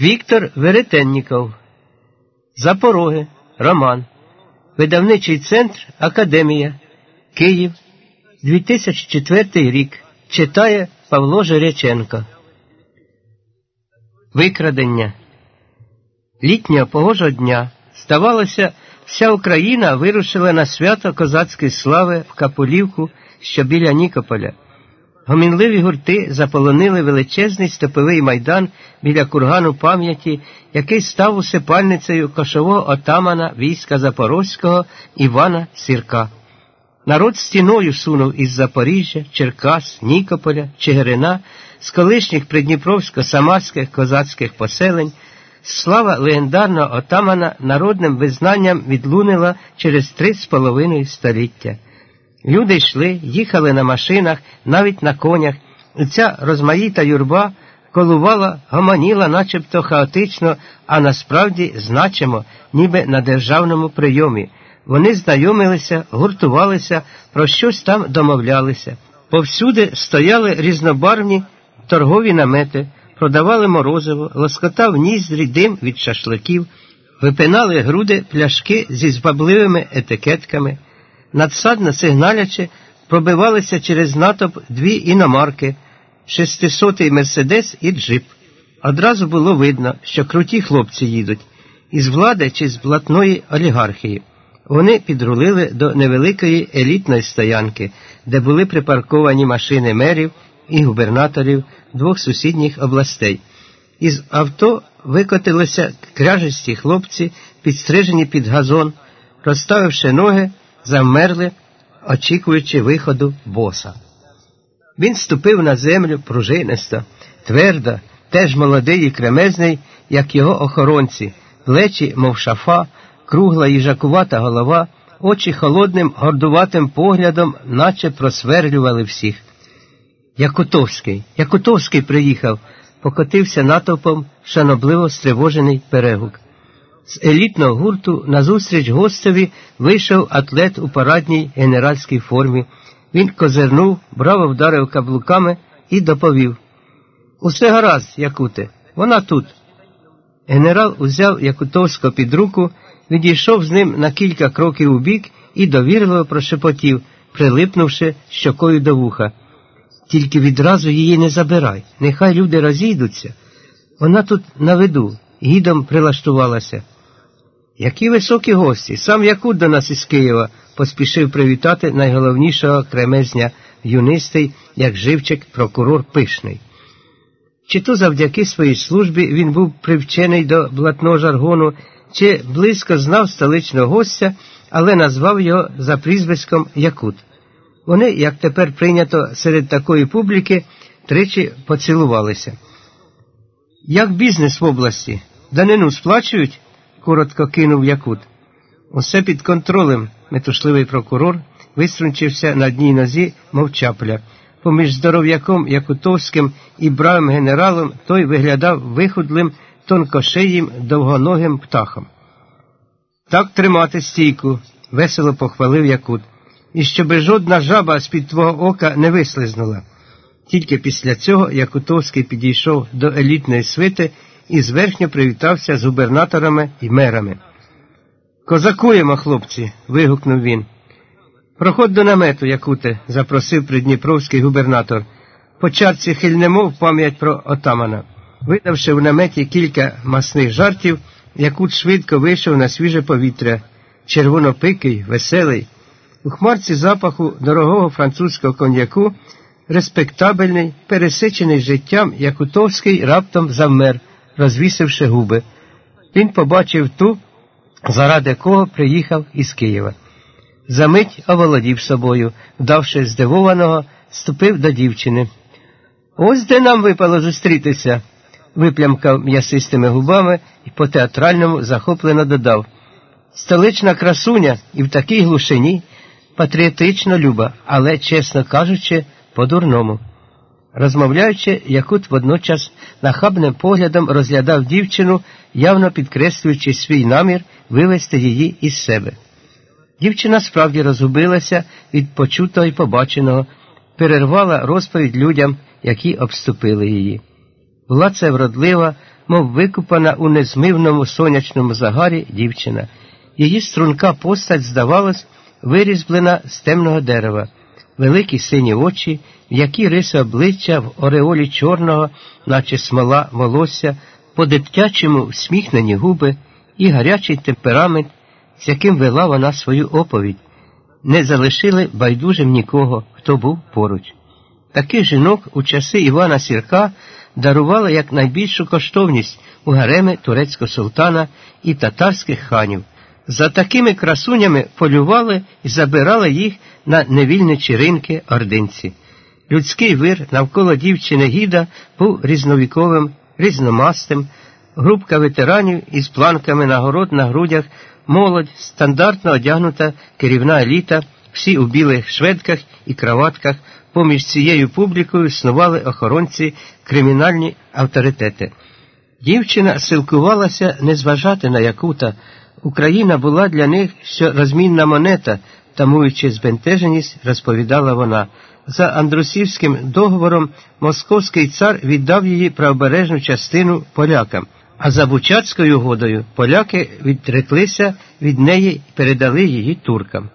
Віктор Веретенніков. Запороги. Роман. Видавничий центр Академія. Київ. 2004 рік. Читає Павло Жереченко. Викрадення. Літнього погожого дня. Здавалося, вся Україна вирушила на свято козацької слави в Капулівку, що біля Нікополя. Гомінливі гурти заполонили величезний степовий майдан біля кургану пам'яті, який став усипальницею кошового отамана війська Запорозького Івана Сірка. Народ стіною сунув із Запоріжжя, Черкас, Нікополя, Чигирина, з колишніх придніпровсько-самарських козацьких поселень. Слава легендарного отамана народним визнанням відлунила через три з половиною століття. Люди йшли, їхали на машинах, навіть на конях, і ця розмаїта юрба колувала, гомоніла начебто хаотично, а насправді значимо, ніби на державному прийомі. Вони знайомилися, гуртувалися, про щось там домовлялися. Повсюди стояли різнобарвні торгові намети, продавали морозиво, лоскотав ніздрі дим від шашликів, випинали груди пляшки зі збабливими етикетками надсадно сигналячи, пробивалися через натовп дві іномарки, шестисотий мерседес і джип. Одразу було видно, що круті хлопці їдуть із влади чи з блатної олігархії. Вони підрулили до невеликої елітної стоянки, де були припарковані машини мерів і губернаторів двох сусідніх областей. Із авто викотилися кряжесті хлопці, підстрижені під газон, розставивши ноги замерли, очікуючи виходу боса. Він ступив на землю пружинисто, твердо, теж молодий і кремезний, як його охоронці, плечі, мов шафа, кругла їжакувата голова, очі холодним, гордуватим поглядом, наче просверлювали всіх. Якутовський, Якутовський приїхав, покотився натовпом шанобливо стривожений перегук. З елітного гурту назустріч гостеві вийшов атлет у парадній генеральській формі. Він козирнув, браво вдарив каблуками і доповів Усе гаразд, Якуте, вона тут. Генерал узяв Якутовського під руку, відійшов з ним на кілька кроків у бік і довірливо прошепотів, прилипнувши щокою до вуха. Тільки відразу її не забирай, нехай люди розійдуться. Вона тут на виду, гідом прилаштувалася. Які високі гості, сам Якут до нас із Києва поспішив привітати найголовнішого кремезня юнистий, як живчик, прокурор пишний. Чи то завдяки своїй службі він був привчений до блатного жаргону, чи близько знав столичного гостя, але назвав його за прізвиськом Якут. Вони, як тепер прийнято серед такої публіки, тричі поцілувалися. Як бізнес в області? Данину сплачують? Коротко кинув Якут. Усе під контролем, метушливий прокурор виструнчився на одній нозі, мов чапля. Поміж здоров'яком Якутовським і бравим генералом той виглядав вихудлим, тонкошиїм, довгоногим птахом. Так тримати стійку, весело похвалив Якут, і щоби жодна жаба з під твого ока не вислизнула. Тільки після цього Якутовський підійшов до елітної свити і зверхньо привітався з губернаторами і мерами. Козакуємо, хлопці. вигукнув він. Проходь до намету, Якуте, запросив придніпровський губернатор. По чарці хильнемо в пам'ять про отамана. Видавши в наметі кілька масних жартів, Якут швидко вийшов на свіже повітря, червонопикий, веселий. У хмарці запаху дорогого французького коньяку, респектабельний, пересичений життям, Якутовський раптом завмер розвісивши губи. Він побачив ту, заради кого приїхав із Києва. Замить оволодів собою, вдавши здивованого, ступив до дівчини. Ось де нам випало зустрітися, виплямкав м'ясистими губами і по театральному захоплено додав. Столична красуня і в такій глушині патріотично люба, але, чесно кажучи, по-дурному. Розмовляючи, Якут водночас нахабним поглядом розглядав дівчину, явно підкреслюючи свій намір вивести її із себе. Дівчина справді розгубилася від почутого і побаченого, перервала розповідь людям, які обступили її. Була це вродлива, мов викупана у незмивному сонячному загарі дівчина. Її струнка постать, здавалось, вирізблена з темного дерева, великі сині очі, м'які риси обличчя в ореолі чорного, наче смола волосся, по дитячому всміхнені губи і гарячий темперамент, з яким вела вона свою оповідь, не залишили байдужим нікого, хто був поруч. Таких жінок у часи Івана Сірка дарували як найбільшу коштовність у гареми турецького султана і татарських ханів. За такими красунями полювали і забирали їх на невільничі ринки ординці. Людський вир навколо дівчини гіда був різновіковим, різномастим, групка ветеранів із планками нагород на грудях, молодь, стандартно одягнута керівна еліта, всі у білих шведках і краватках, поміж цією публікою снували охоронці кримінальні авторитети. Дівчина силкувалася не зважати на Якута. Україна була для них що розмінна монета, тамуючи збентеженість, розповідала вона. За Андрусівським договором московський цар віддав її правобережну частину полякам, а за Бучацькою угодою поляки відреклися від неї і передали її туркам.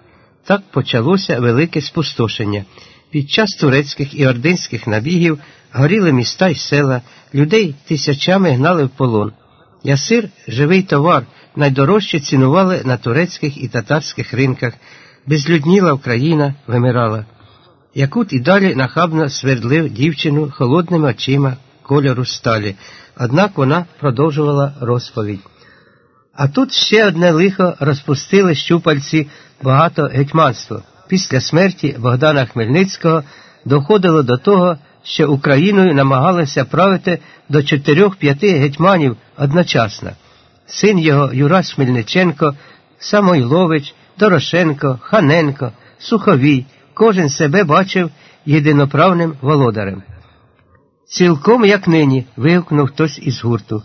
Так почалося велике спустошення. Під час турецьких і ординських набігів горіли міста й села, людей тисячами гнали в полон. Ясир живий товар, найдорожче цінували на турецьких і татарських ринках. Безлюдніла Україна вимирала. Якут і далі нахабно свердлив дівчину холодними очима кольору сталі, однак вона продовжувала розповідь. А тут ще одне лихо розпустили щупальці багато гетьманства. Після смерті Богдана Хмельницького доходило до того, що Україною намагалися правити до чотирьох-п'яти гетьманів одночасно. Син його Юрас Хмельниченко, Самойлович, Дорошенко, Ханенко, Суховій, кожен себе бачив єдиноправним володарем. Цілком, як нині, вигукнув хтось із гурту.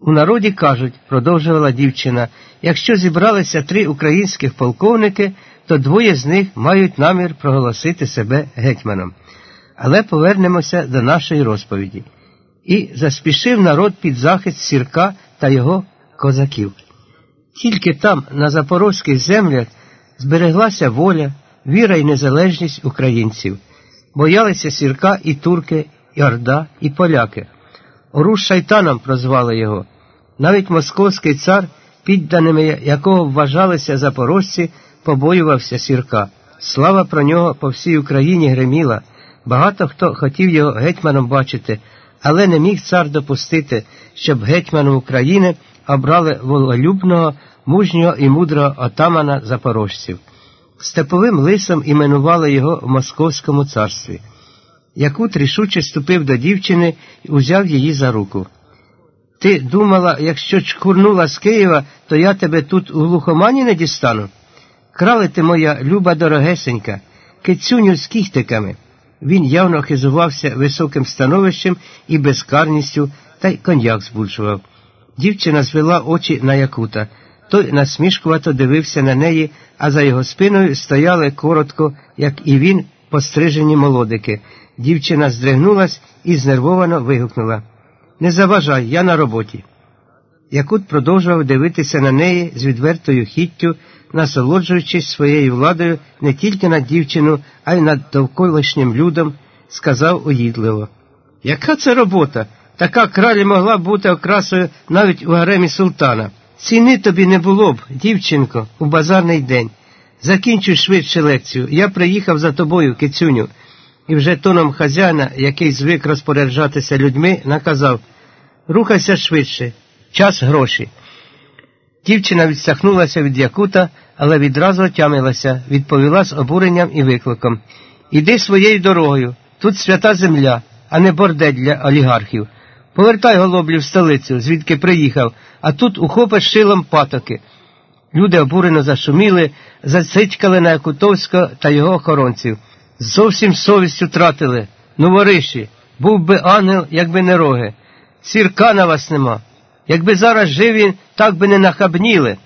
У народі кажуть, продовжувала дівчина, якщо зібралися три українських полковники, то двоє з них мають намір проголосити себе гетьманом. Але повернемося до нашої розповіді. І заспішив народ під захист сірка та його козаків. Тільки там, на запорозьких землях, збереглася воля, віра і незалежність українців, боялися сірка і турки, і орда, і поляки. Оруш шайтаном прозвали його. Навіть московський цар, підданими якого вважалися запорожці, побоювався сірка. Слава про нього по всій Україні греміла. Багато хто хотів його гетьманом бачити, але не міг цар допустити, щоб гетьманом України обрали вололюбного, мужнього і мудрого отамана запорожців. Степовим лисом іменували його в Московському царстві. Якут рішуче ступив до дівчини і узяв її за руку. Ти думала, якщо чкурнула з Києва, то я тебе тут у глухомані не дістану? Крали ти моя люба дорогесенька, кицюню з кіхтиками. Він явно хизувався високим становищем і безкарністю, та й коньяк збульшував. Дівчина звела очі на Якута. Той насмішкувато дивився на неї, а за його спиною стояли коротко, як і він, пострижені молодики. Дівчина здригнулась і знервовано вигукнула Не заважай, я на роботі. Якут продовжував дивитися на неї з відвертою хіттю, насолоджуючись своєю владою не тільки над дівчину, а й над довколишнім людом, сказав уїдливо. Яка це робота? Така кралі могла б бути окрасою навіть у гаремі султана. Ціни тобі не було б, дівчинко, у базарний день. Закінчуй швидше лекцію. Я приїхав за тобою, кицюню. І вже тоном хазяїна, який звик розпоряджатися людьми, наказав Рухайся швидше, час гроші. Дівчина відсахнулася від якута, але відразу отямилася, відповіла з обуренням і викликом Іди своєю дорогою. Тут свята земля, а не бордель для олігархів. Повертай голоблі в столицю, звідки приїхав, а тут ухопиш шилом патоки. Люди обурено зашуміли, зацитькали на Якутовського та його охоронців. Зовсім совість втратили. Ну, вориші, був би ангел, якби не роги. Сірка на вас нема. Якби зараз жив він, так би не нахабніли.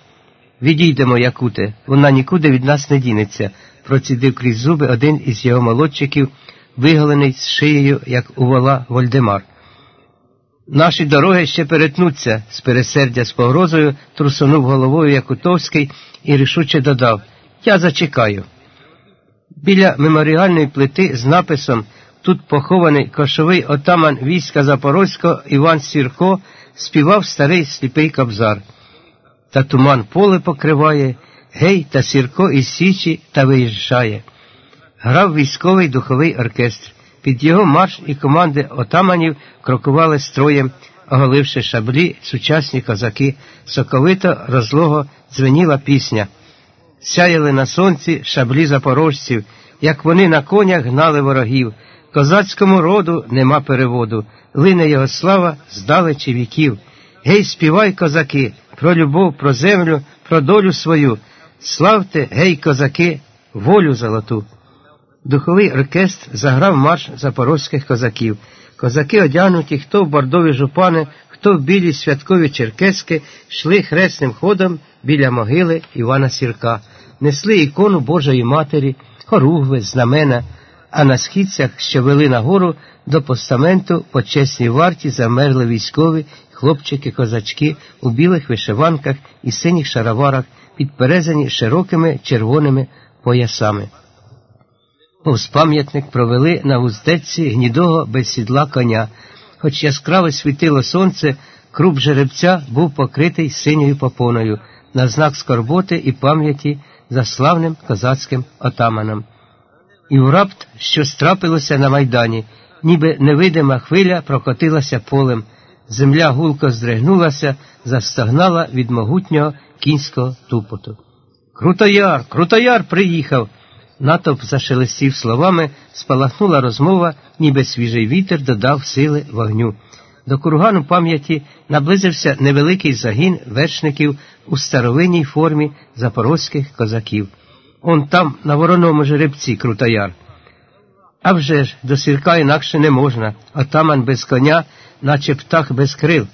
Відійдемо, Якуте, вона нікуди від нас не дінеться, процідив крізь зуби один із його молодчиків, виголений з шиєю, як у вола Вольдемар. Наші дороги ще перетнуться, з пересердя з погрозою трусунув головою Якутовський і рішуче додав Я зачекаю. Біля меморіальної плити з написом Тут похований кошовий отаман війська Запорозького Іван Сірко співав старий сліпий кобзар. Та туман поле покриває, гей, та Сірко із Січі та виїжджає. Грав військовий духовий оркестр. Під його марш і команди отаманів крокували строєм, оголивши шаблі, сучасні козаки, соковито розлого дзвеніла пісня. Сяяли на сонці шаблі запорожців, як вони на конях гнали ворогів. Козацькому роду нема переводу, лине його слава здалечі віків. Гей, співай, козаки, про любов, про землю, про долю свою. Славте, гей, козаки, волю золоту. Духовий оркестр заграв марш запорозьких козаків. Козаки, одягнуті, хто в бордові жупани, хто в білі святкові черкески, йшли хресним ходом біля могили Івана Сірка, несли ікону Божої Матері, хоругви, знамена, а на східцях, що вели нагору, до постаменту по чесній варті замерли військові хлопчики-козачки у білих вишиванках і синіх шароварах, підперезані широкими червоними поясами. Повз пам'ятник провели на вуздечці гнідого без сідла коня. Хоч яскраве світило сонце, круп жеребця був покритий синьою попоною на знак скорботи і пам'яті за славним козацьким отаманом. І в рапт, що страпилося на майдані, ніби невидима хвиля прокотилася полем. Земля гулко здригнулася, застогнала від могутнього кінського тупоту. Крутояр, Крутояр приїхав. Натовп зашелестів словами, спалахнула розмова, ніби свіжий вітер додав сили вогню. До кургану пам'яті наблизився невеликий загін вершників у старовинній формі запорозьких козаків. Он там, на вороному жеребці, крутояр. А вже ж, до сірка інакше не можна, отаман без коня, наче птах без крил.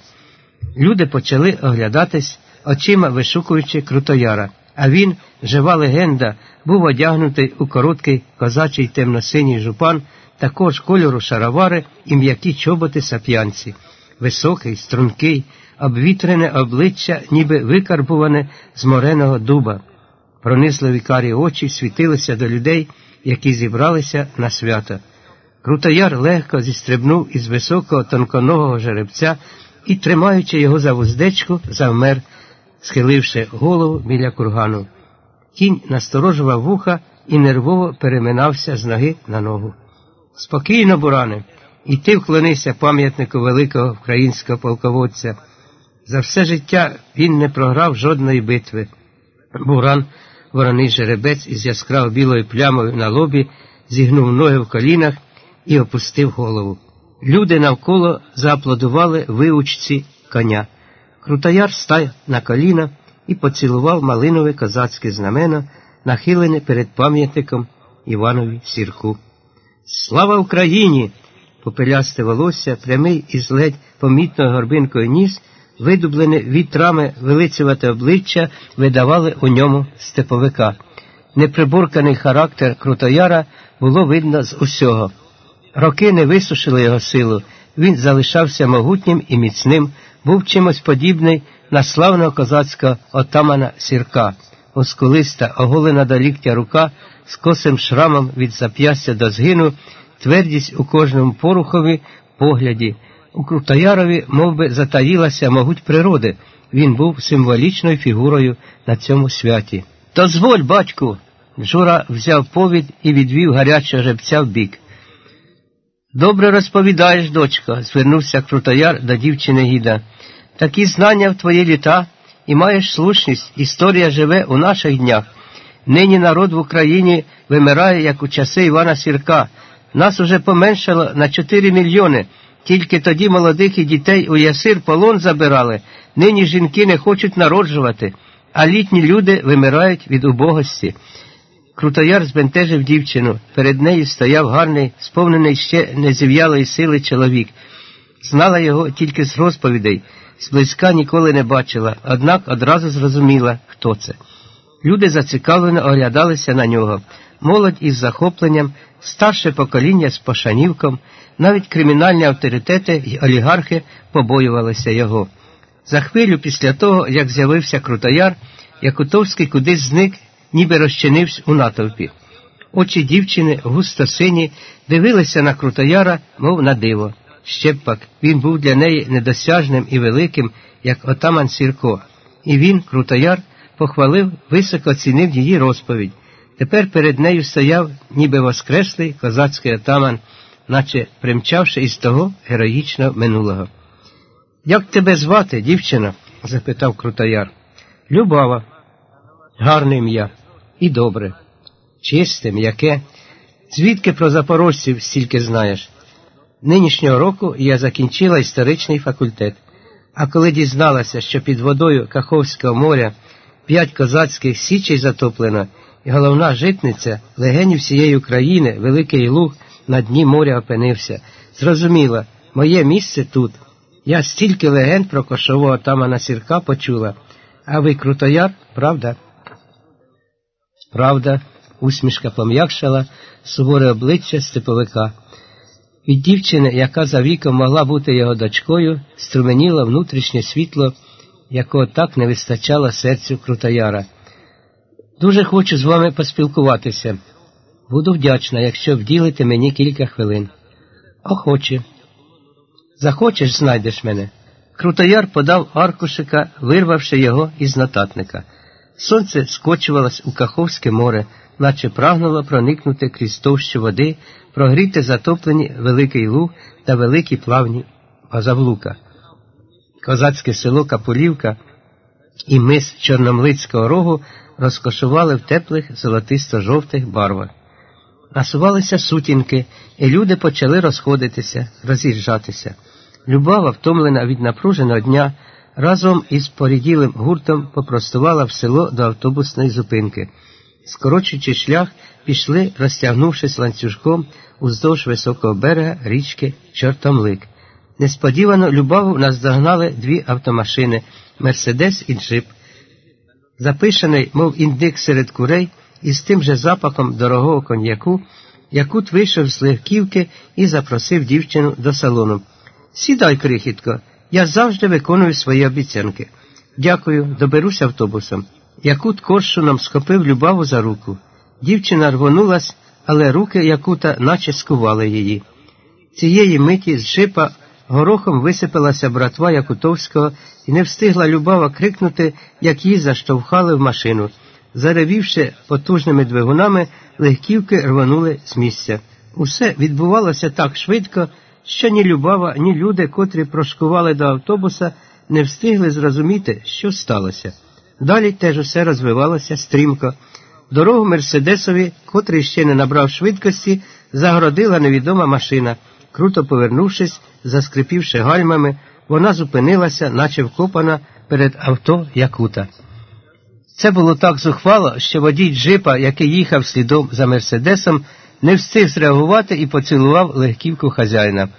Люди почали оглядатись, очима вишукуючи крутояра а він, жива легенда, був одягнутий у короткий козачий темно-синій жупан, також кольору шаровари і м'які чоботи сап'янці, високий, стрункий, обвітрене обличчя, ніби викарбуване з мореного дуба. Пронизливі карі очі світилися до людей, які зібралися на свято. Крутояр легко зістрибнув із високого тонконогого жеребця і, тримаючи його за вуздечку, завмер схиливши голову біля кургану. Кінь насторожував вуха і нервово переминався з ноги на ногу. Спокійно, буране, і ти вклонися пам'ятнику великого українського полководця. За все життя він не програв жодної битви. Буран, вороний жеребець із яскраво білою плямою на лобі, зігнув ноги в колінах і опустив голову. Люди навколо зааплодували виучці коня. Крутояр став на коліна і поцілував малинове козацьке знамено, нахилене перед пам'ятником Іванові Сірку. Слава Україні! Попелясте волосся, прямий із ледь помітною горбинкою ніс, видублене вітрами велицювате обличчя, видавали у ньому степовика. Неприборканий характер Крутояра було видно з усього. Роки не висушили його силу, він залишався могутнім і міцним, був чимось подібний на славного козацького отамана Сірка, оскулиста, оголена до ліктя рука з косим шрамом від зап'ястя до згину, твердість у кожному порухові погляді. У Крутоярові мов би, затаїлася могуть природи. Він був символічною фігурою на цьому святі. Дозволь, батьку. Жура взяв повід і відвів гарячого жеребця в бік. Добре розповідаєш, дочка, звернувся Крутояр до дівчини Гіда. Такі знання в твої літа і маєш слушність, історія живе у наших днях. Нині народ в Україні вимирає, як у часи Івана Сірка. Нас уже поменшало на 4 мільйони. Тільки тоді молодих і дітей у ясир полон забирали. Нині жінки не хочуть народжувати, а літні люди вимирають від убогості. Крутояр збентежив дівчину. Перед нею стояв гарний, сповнений ще незів'ялої сили чоловік. Знала його тільки з розповідей, зблизька ніколи не бачила, однак одразу зрозуміла, хто це. Люди зацікавлено оглядалися на нього, молодь із захопленням, старше покоління з пошанівком, навіть кримінальні авторитети й олігархи побоювалися його. За хвилю після того, як з'явився Крутояр, Якутовський кудись зник, ніби розчинився у натовпі. Очі дівчини, густо сині, дивилися на Крутояра, мов на диво. Ще пак він був для неї недосяжним і великим, як отаман Сірко, і він, Крутояр, похвалив, високо оцінив її розповідь. Тепер перед нею стояв, ніби воскреслий козацький отаман, наче примчавши із того героїчного минулого. Як тебе звати, дівчина? запитав Крутояр. Любава, гарне ім'я і добре, чисте, м'яке. Звідки про запорожців стільки знаєш? Нинішнього року я закінчила історичний факультет, а коли дізналася, що під водою Каховського моря п'ять козацьких січей затоплено, і головна житниця легенів всієї України, Великий Луг, на дні моря опинився, зрозуміла, моє місце тут. Я стільки легенд про кошового тамана сірка почула, а ви крутояр, правда? Правда, усмішка пом'якшала суворе обличчя степовика. Від дівчини, яка за віком могла бути його дочкою, струменіло внутрішнє світло, якого так не вистачало серцю Крутояра. Дуже хочу з вами поспілкуватися. Буду вдячна, якщо вділите мені кілька хвилин. Охоче. Захочеш, знайдеш мене. Крутояр подав аркушика, вирвавши його із нотатника. Сонце скочувалось у Каховське море, наче прагнуло проникнути крізь товщу води, прогріти затоплені Великий Луг та великі плавні Базавлука. Козацьке село Капулівка і мис Чорномлицького рогу розкошували в теплих золотисто-жовтих барвах. Насувалися сутінки, і люди почали розходитися, роз'їжджатися. Любава, втомлена від напруженого дня, разом із поріділим гуртом попростувала в село до автобусної зупинки. Скорочуючи шлях, пішли, розтягнувшись ланцюжком уздовж високого берега річки Чортомлик. Несподівано Любаву наздогнали дві автомашини Мерседес і Джип. Запишений, мов індик серед курей, із тим же запахом дорогого коньяку, Якут вийшов з легківки і запросив дівчину до салону. Сідай, крихітко, я завжди виконую свої обіцянки. Дякую, доберусь автобусом. Якут коршуном схопив Любаву за руку. Дівчина рвонулась, але руки Якута наче скували її. Цієї миті з джипа горохом висипалася братва Якутовського і не встигла Любава крикнути, як її заштовхали в машину. Заревівши потужними двигунами, легківки рванули з місця. Усе відбувалося так швидко, що ні Любава, ні люди, котрі прошкували до автобуса, не встигли зрозуміти, що сталося. Далі теж усе розвивалося стрімко. Дорогу Мерседесові, котрий ще не набрав швидкості, загородила невідома машина. Круто повернувшись, заскрипівши гальмами, вона зупинилася, наче вкопана перед авто Якута. Це було так зухвало, що водій джипа, який їхав слідом за Мерседесом, не встиг зреагувати і поцілував легківку хазяїна.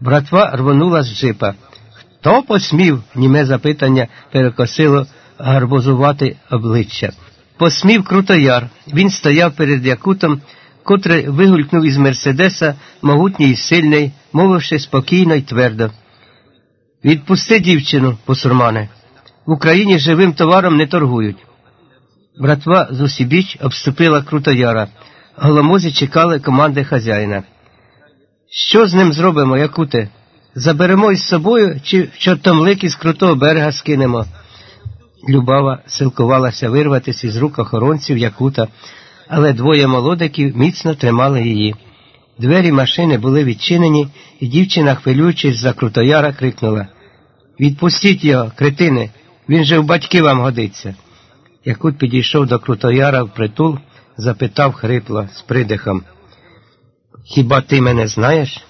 Братва рвонула з джипа. Хто посмів? німе запитання перекосило гарбозувати обличчя. Посмів Крутояр. Він стояв перед Якутом, котрий вигулькнув із Мерседеса, могутній і сильний, мовивши спокійно й твердо. Відпусти дівчину, посурмане. В Україні живим товаром не торгують. Братва з усібіч обступила Крутояра. Голомозі чекали команди хазяїна. Що з ним зробимо, Якуте? Заберемо із собою чи в чортомлик із крутого берега скинемо? Любава силкувалася вирватися із рук охоронців Якута, але двоє молодиків міцно тримали її. Двері машини були відчинені, і дівчина, хвилюючись за Крутояра, крикнула Відпустіть його, критини, він же в батьки вам годиться. Якут підійшов до Крутояра в притул, запитав хрипло з придихом. Хіба ти мене знаєш?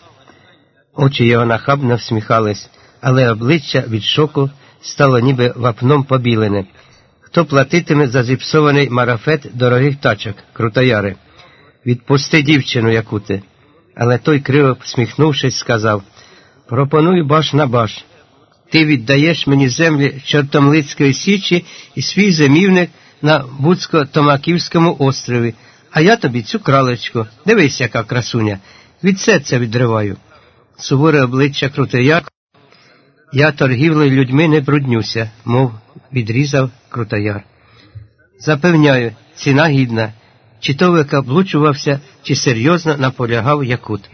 Очі його нахабно всміхались, але обличчя від шоку стало ніби вапном побілене. Хто платитиме за зіпсований марафет дорогих тачок, крутояри? Відпусти дівчину, Якуте. Але той, криво всміхнувшись, сказав Пропоную баш на баш. Ти віддаєш мені землі Чортомлицької січі і свій зимівник на Буцько-Томаківському острові, а я тобі цю кралечку. Дивись, яка красуня. Від серця відриваю. Суворе обличчя Крутояр. Я торгівлею людьми не бруднюся, мов відрізав Крутояр. Запевняю, ціна гідна, чи то викаблучувався, чи серйозно наполягав Якут.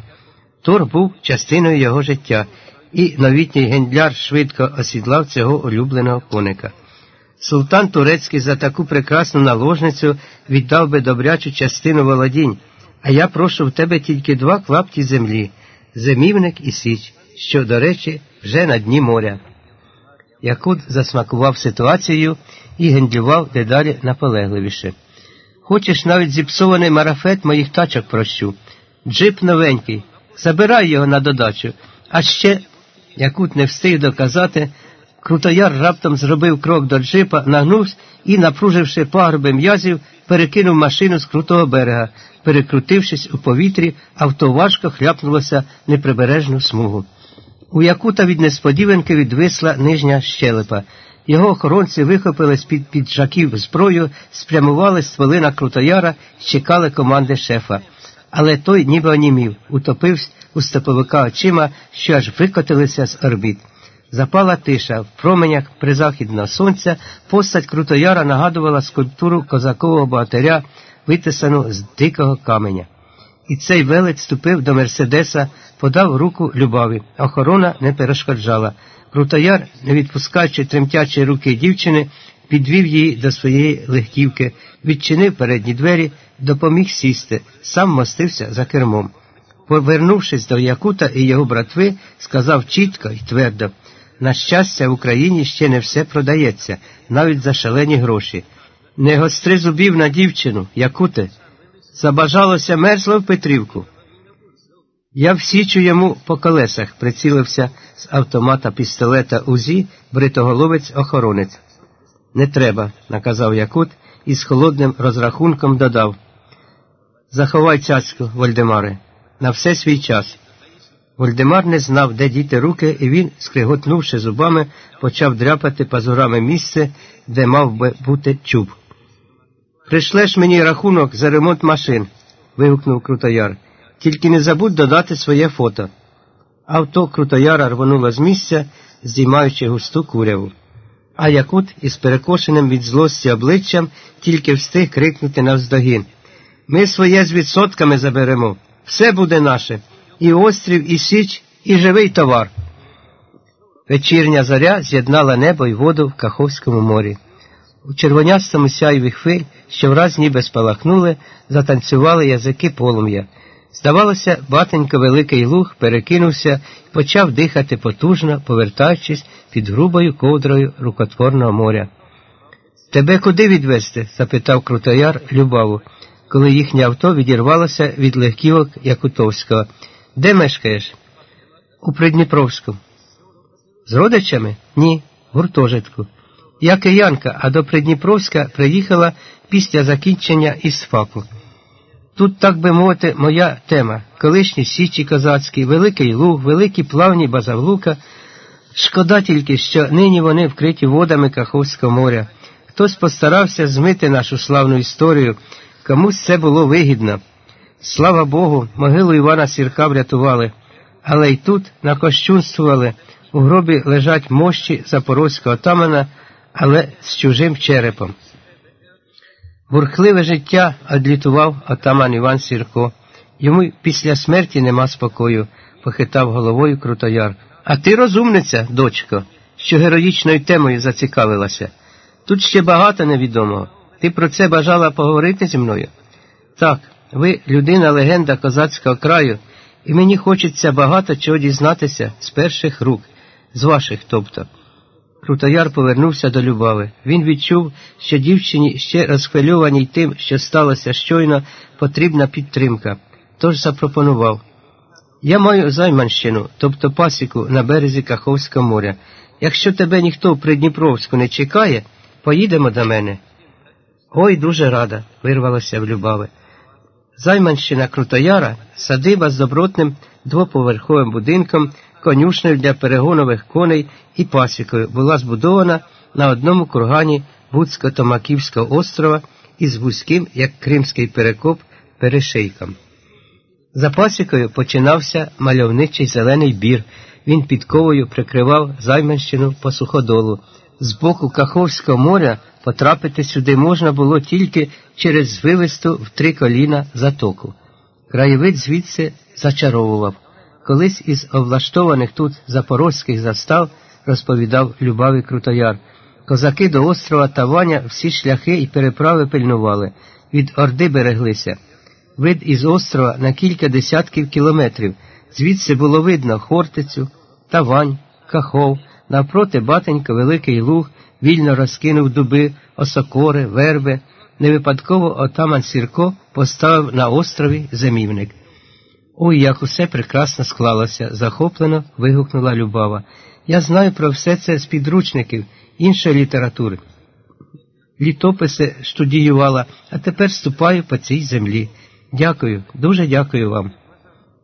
Тур був частиною його життя, і новітній гендляр швидко осідлав цього улюбленого коника. Султан турецький за таку прекрасну наложницю віддав би добрячу частину володінь, а я прошу в тебе тільки два клапті землі зимівник і січ, що, до речі, вже на дні моря. Якут засмакував ситуацію і гендлював дедалі наполегливіше. Хочеш навіть зіпсований марафет моїх тачок прощу. Джип новенький, забирай його на додачу, а ще, Якут не встиг доказати, Крутояр раптом зробив крок до джипа, нагнувся і, напруживши пагорби м'язів, перекинув машину з крутого берега. Перекрутившись у повітрі, авто важко хляпнулося неприбережну смугу. У Якута від несподіванки відвисла нижня щелепа. Його охоронці вихопили з під піджаків зброю, спрямували стволи на Крутояра чекали команди шефа. Але той ніби онімів, утопився у степовика очима, що аж викотилися з орбіт. Запала тиша, в променях призахідного сонця постать Крутояра нагадувала скульптуру козакового богатиря, витисану з дикого каменя. І цей велець ступив до Мерседеса, подав руку любові. Охорона не перешкоджала. Крутояр, не відпускаючи тремтячі руки дівчини, підвів її до своєї легківки, відчинив передні двері, допоміг сісти, сам мостився за кермом. Повернувшись до Якута і його братви, сказав чітко і твердо на щастя, в Україні ще не все продається, навіть за шалені гроші. Не гостри зубів на дівчину, Якуте. Забажалося мерзло в Петрівку. Я всічу йому по колесах, прицілився з автомата пістолета УЗІ бритоголовець охоронець. Не треба, наказав Якут і з холодним розрахунком додав. Заховай цяцьку, Вольдемаре, на все свій час. Вольдемар не знав, де діти руки, і він, скриготнувши зубами, почав дряпати пазурами місце, де мав би бути чуб. Пришлеш мені рахунок за ремонт машин. вигукнув Крутояр. Тільки не забудь додати своє фото. Авто Крутояра рвонуло з місця, здіймаючи густу куряву. А Якут із перекошеним від злості обличчям тільки встиг крикнути навздогін. Ми своє з відсотками заберемо. Все буде наше і острів, і січ, і живий товар. Вечірня зоря з'єднала небо й воду в Каховському морі. У червонястому сяйві хвиль, що враз ніби спалахнули, затанцювали язики полум'я. Здавалося, батенько великий луг перекинувся і почав дихати потужно, повертаючись під грубою ковдрою рукотворного моря. Тебе куди відвезти? запитав Крутояр Любаву, коли їхнє авто відірвалося від легківок Якутовського. Де мешкаєш? У Придніпровську. З родичами? Ні, гуртожитку. Я киянка, а до Придніпровська приїхала після закінчення ІСФАКу. Тут, так би мовити, моя тема колишні Січі козацькі, Великий Луг, великі плавні Базавлука. Шкода тільки, що нині вони вкриті водами Каховського моря. Хтось постарався змити нашу славну історію, комусь це було вигідно. Слава Богу, могилу Івана Сірка врятували, але й тут накощунствували, у гробі лежать мощі запорозького отамана, але з чужим черепом. Бурхливе життя адлітував отаман Іван Сірко. Йому після смерті нема спокою, похитав головою Крутояр. А ти розумниця, дочко, що героїчною темою зацікавилася. Тут ще багато невідомого. Ти про це бажала поговорити зі мною? Так, ви людина легенда козацького краю, і мені хочеться багато чого дізнатися з перших рук, з ваших тобто. Крутояр повернувся до Любави. Він відчув, що дівчині ще розхвильованій тим, що сталося щойно, потрібна підтримка, тож запропонував. Я маю займанщину, тобто пасіку на березі Каховського моря. Якщо тебе ніхто в Придніпровську не чекає, поїдемо до мене. Ой, дуже рада, вирвалося в Любави. Займанщина Крутояра, садиба з добротним двоповерховим будинком, конюшнею для перегонових коней і пасікою була збудована на одному кургані Буцько-Томаківського острова із вузьким, як кримський перекоп, перешийком. За пасікою починався мальовничий зелений бір. Він підковою прикривав Займенщину по суходолу. З боку Каховського моря потрапити сюди можна було тільки через звивисту в три коліна затоку. Краєвид звідси зачаровував. Колись із облаштованих тут запорозьких застав розповідав Любаві Крутояр. Козаки до острова Таваня всі шляхи і переправи пильнували, від Орди береглися. Вид із острова на кілька десятків кілометрів. Звідси було видно Хортицю, Тавань, Кахов, навпроти батенька Великий Луг вільно розкинув дуби, осокори, верби. Невипадково отаман Сірко поставив на острові замівник. Ой, як усе прекрасно склалося, захоплено вигукнула Любава. Я знаю про все це з підручників, іншої літератури. Літописи студіювала, а тепер ступаю по цій землі. Дякую, дуже дякую вам.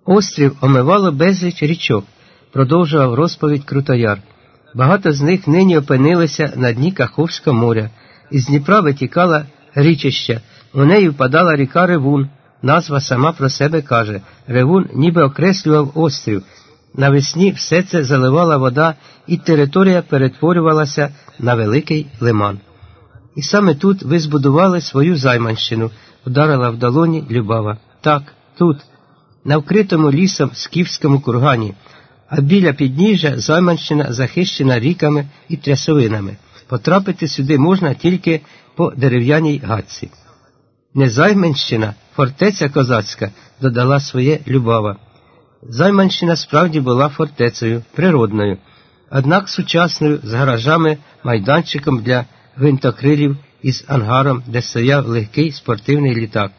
Острів омивало безліч річок, продовжував розповідь Крутояр. Багато з них нині опинилися на дні Каховського моря. Із Дніпра витікала річища, у неї впадала ріка Ревун. Назва сама про себе каже Ревун ніби окреслював острів. Навесні все це заливала вода, і територія перетворювалася на великий лиман. І саме тут ви збудували свою займанщину, вдарила в долоні Любава. Так, тут, на вкритому лісом скіфському кургані, а біля підніжжя Займанщина захищена ріками і трясовинами. Потрапити сюди можна тільки по дерев'яній гадці. Незайменщина, фортеця козацька, додала своє Любава. Займанщина справді була фортецею, природною, однак сучасною з гаражами, майданчиком для гвинтокрилів із ангаром, де стояв легкий спортивний літак.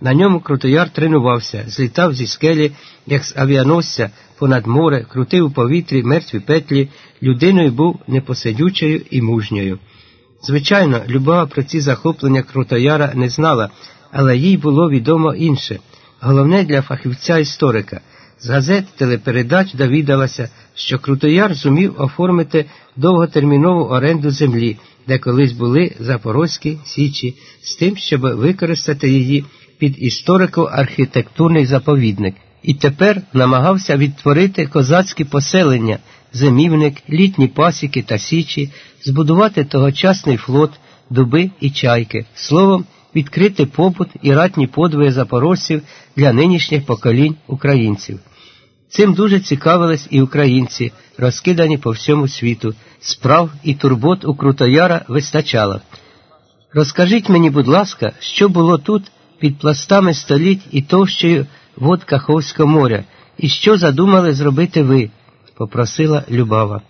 На ньому Крутояр тренувався, злітав зі скелі, як з авіаносця, понад море, крутив у повітрі мертві петлі, людиною був непосидючою і мужньою. Звичайно, Любава про ці захоплення Крутояра не знала, але їй було відомо інше. Головне для фахівця історика. З газет телепередач довідалася, що Крутояр зумів оформити довготермінову оренду землі, де колись були Запорозькі Січі, з тим, щоб використати її під історико-архітектурний заповідник, і тепер намагався відтворити козацькі поселення, зимівник, літні пасіки та січі, збудувати тогочасний флот, дуби і чайки, словом, відкрити побут і ратні подвиги запорожців для нинішніх поколінь українців. Цим дуже цікавились і українці, розкидані по всьому світу. Справ і турбот у Крутояра вистачало. Розкажіть мені, будь ласка, що було тут під пластами століть і товщею вод Каховського моря, і що задумали зробити ви? попросила Любава.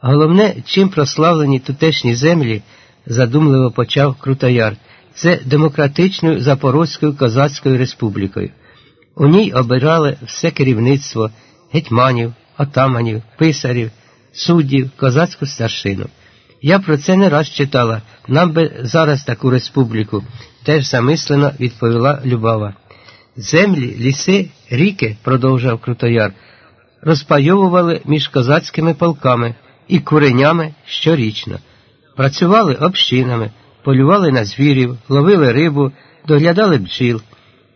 Головне, чим прославлені тутешні землі, задумливо почав Крутояр, це демократичною Запорозькою Козацькою республікою. У ній обирали все керівництво гетьманів, отаманів, писарів, суддів, козацьку старшину. Я про це не раз читала. Нам би зараз таку республіку, теж замислено відповіла Любава. Землі, ліси, ріки, продовжав Крутояр, розпайовували між козацькими полками і куренями щорічно. Працювали общинами, полювали на звірів, ловили рибу, доглядали бджіл.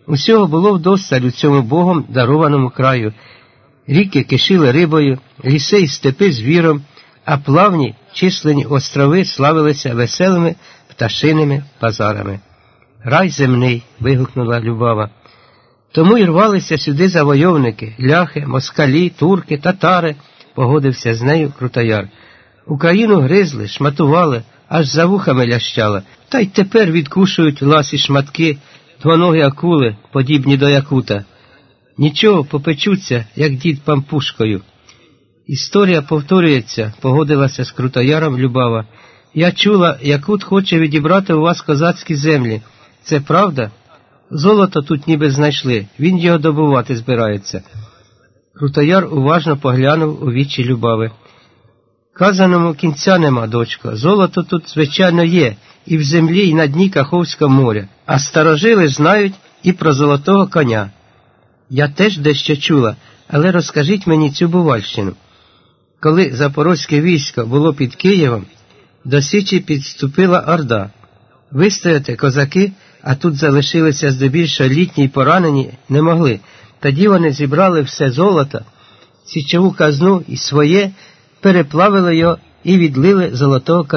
Усього було вдосталь у цьому богом дарованому краю. Ріки кишили рибою, ліси і степи звіром, а плавні численні острови славилися веселими пташиними базарами. Рай земний. вигукнула Любава. Тому й рвалися сюди завойовники, ляхи, москалі, турки, татари, погодився з нею Крутояр. Україну гризли, шматували, аж за вухами лящала, та й тепер відкушують ласі шматки двоногі акули, подібні до якута. Нічого попечуться, як дід пампушкою. Історія повторюється, погодилася з Крутояром Любава. Я чула, Якут хоче відібрати у вас козацькі землі. Це правда? Золото тут ніби знайшли, він його добувати збирається. Крутояр уважно поглянув у вічі Любави. Казаному кінця нема, дочко. Золото тут, звичайно, є, і в землі, і на дні Каховського моря, а старожили знають і про золотого коня. Я теж дещо чула, але розкажіть мені цю Бувальщину. Коли запорозьке військо було під Києвом, До Січі підступила Орда. Вистояти козаки, а тут залишилися здебільшого літні й поранені, не могли. Тоді вони зібрали все золото, січову казну і своє, переплавили його і відлили золотого коня.